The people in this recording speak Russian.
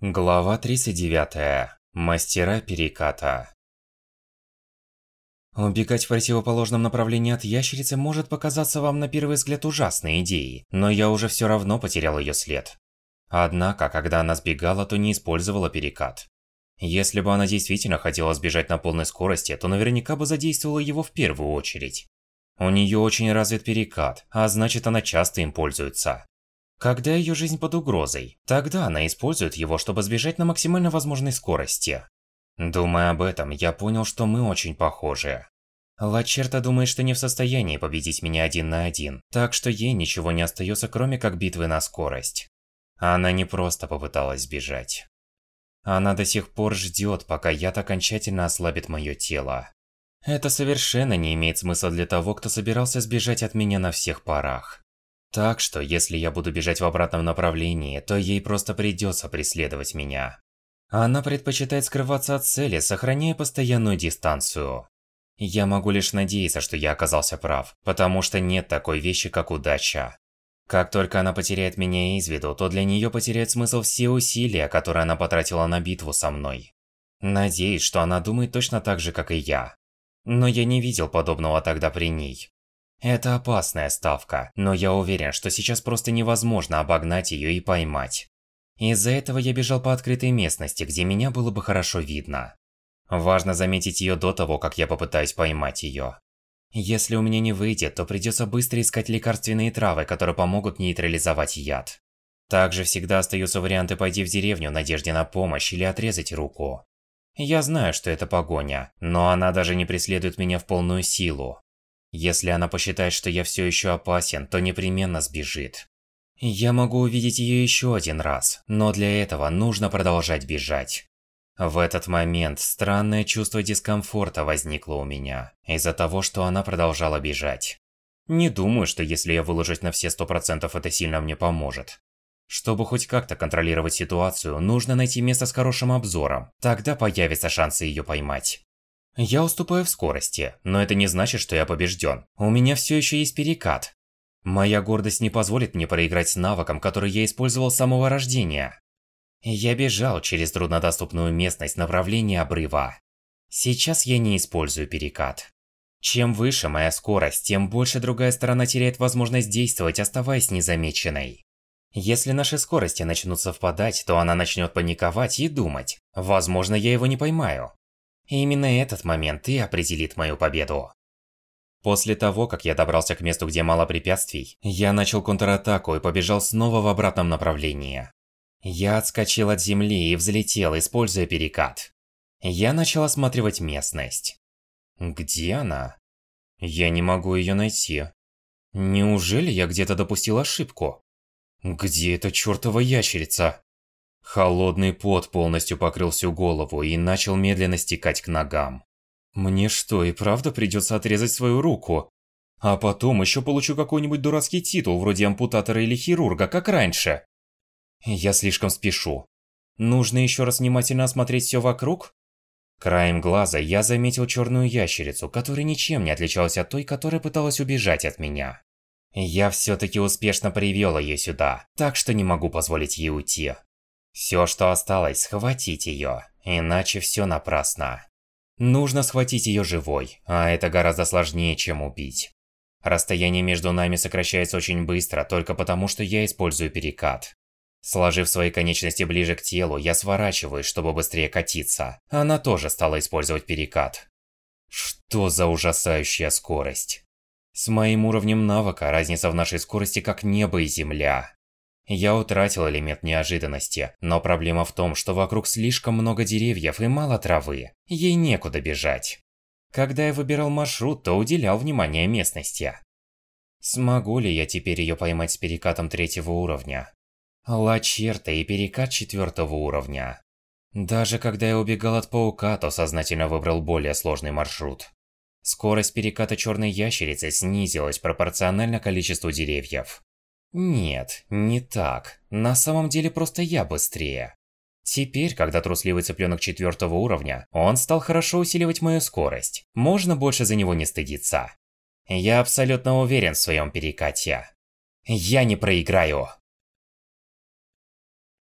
Глава 39. Мастера переката. Убегать в противоположном направлении от ящерицы может показаться вам на первый взгляд ужасной идеей, но я уже все равно потерял ее след. Однако, когда она сбегала, то не использовала перекат. Если бы она действительно хотела сбежать на полной скорости, то наверняка бы задействовала его в первую очередь. У нее очень развит перекат, а значит она часто им пользуется. Когда ее жизнь под угрозой, тогда она использует его, чтобы сбежать на максимально возможной скорости. Думая об этом, я понял, что мы очень похожи. Лачерта думает, что не в состоянии победить меня один на один, так что ей ничего не остается, кроме как битвы на скорость. Она не просто попыталась сбежать. Она до сих пор ждет, пока яд окончательно ослабит мое тело. Это совершенно не имеет смысла для того, кто собирался сбежать от меня на всех парах. Так что, если я буду бежать в обратном направлении, то ей просто придется преследовать меня. Она предпочитает скрываться от цели, сохраняя постоянную дистанцию. Я могу лишь надеяться, что я оказался прав, потому что нет такой вещи, как удача. Как только она потеряет меня из виду, то для нее потеряет смысл все усилия, которые она потратила на битву со мной. Надеюсь, что она думает точно так же, как и я. Но я не видел подобного тогда при ней. Это опасная ставка, но я уверен, что сейчас просто невозможно обогнать ее и поймать. Из-за этого я бежал по открытой местности, где меня было бы хорошо видно. Важно заметить ее до того, как я попытаюсь поймать ее. Если у меня не выйдет, то придется быстро искать лекарственные травы, которые помогут нейтрализовать яд. Также всегда остаются варианты пойти в деревню в надежде на помощь или отрезать руку. Я знаю, что это погоня, но она даже не преследует меня в полную силу. Если она посчитает, что я все еще опасен, то непременно сбежит. Я могу увидеть ее еще один раз, но для этого нужно продолжать бежать. В этот момент странное чувство дискомфорта возникло у меня, из-за того, что она продолжала бежать. Не думаю, что если я выложусь на все сто процентов, это сильно мне поможет. Чтобы хоть как-то контролировать ситуацию, нужно найти место с хорошим обзором, тогда появится шанс ее поймать. Я уступаю в скорости, но это не значит, что я побежден. У меня все еще есть перекат. Моя гордость не позволит мне проиграть с навыком, который я использовал с самого рождения. Я бежал через труднодоступную местность в направлении обрыва. Сейчас я не использую перекат. Чем выше моя скорость, тем больше другая сторона теряет возможность действовать, оставаясь незамеченной. Если наши скорости начнут совпадать, то она начнет паниковать и думать, возможно, я его не поймаю. И именно этот момент и определит мою победу. После того, как я добрался к месту, где мало препятствий, я начал контратаку и побежал снова в обратном направлении. Я отскочил от земли и взлетел, используя перекат. Я начал осматривать местность. Где она? Я не могу ее найти. Неужели я где-то допустил ошибку? Где эта чертова ящерица? Холодный пот полностью покрыл всю голову и начал медленно стекать к ногам. Мне что, и правда придется отрезать свою руку? А потом еще получу какой-нибудь дурацкий титул, вроде ампутатора или хирурга, как раньше. Я слишком спешу. Нужно еще раз внимательно осмотреть все вокруг? Краем глаза я заметил черную ящерицу, которая ничем не отличалась от той, которая пыталась убежать от меня. Я все-таки успешно привел ее сюда, так что не могу позволить ей уйти. Все, что осталось, схватить ее, иначе все напрасно. Нужно схватить ее живой, а это гораздо сложнее, чем убить. Расстояние между нами сокращается очень быстро, только потому что я использую перекат. Сложив свои конечности ближе к телу, я сворачиваюсь, чтобы быстрее катиться. Она тоже стала использовать перекат. Что за ужасающая скорость. С моим уровнем навыка разница в нашей скорости как небо и земля. Я утратил элемент неожиданности, но проблема в том, что вокруг слишком много деревьев и мало травы. Ей некуда бежать. Когда я выбирал маршрут, то уделял внимание местности. Смогу ли я теперь ее поймать с перекатом третьего уровня? Лачерта и перекат четвертого уровня. Даже когда я убегал от паука, то сознательно выбрал более сложный маршрут. Скорость переката черной ящерицы снизилась пропорционально количеству деревьев. Нет, не так. На самом деле просто я быстрее. Теперь, когда трусливый цыпленок четвертого уровня, он стал хорошо усиливать мою скорость. Можно больше за него не стыдиться. Я абсолютно уверен в своем перекате. Я не проиграю.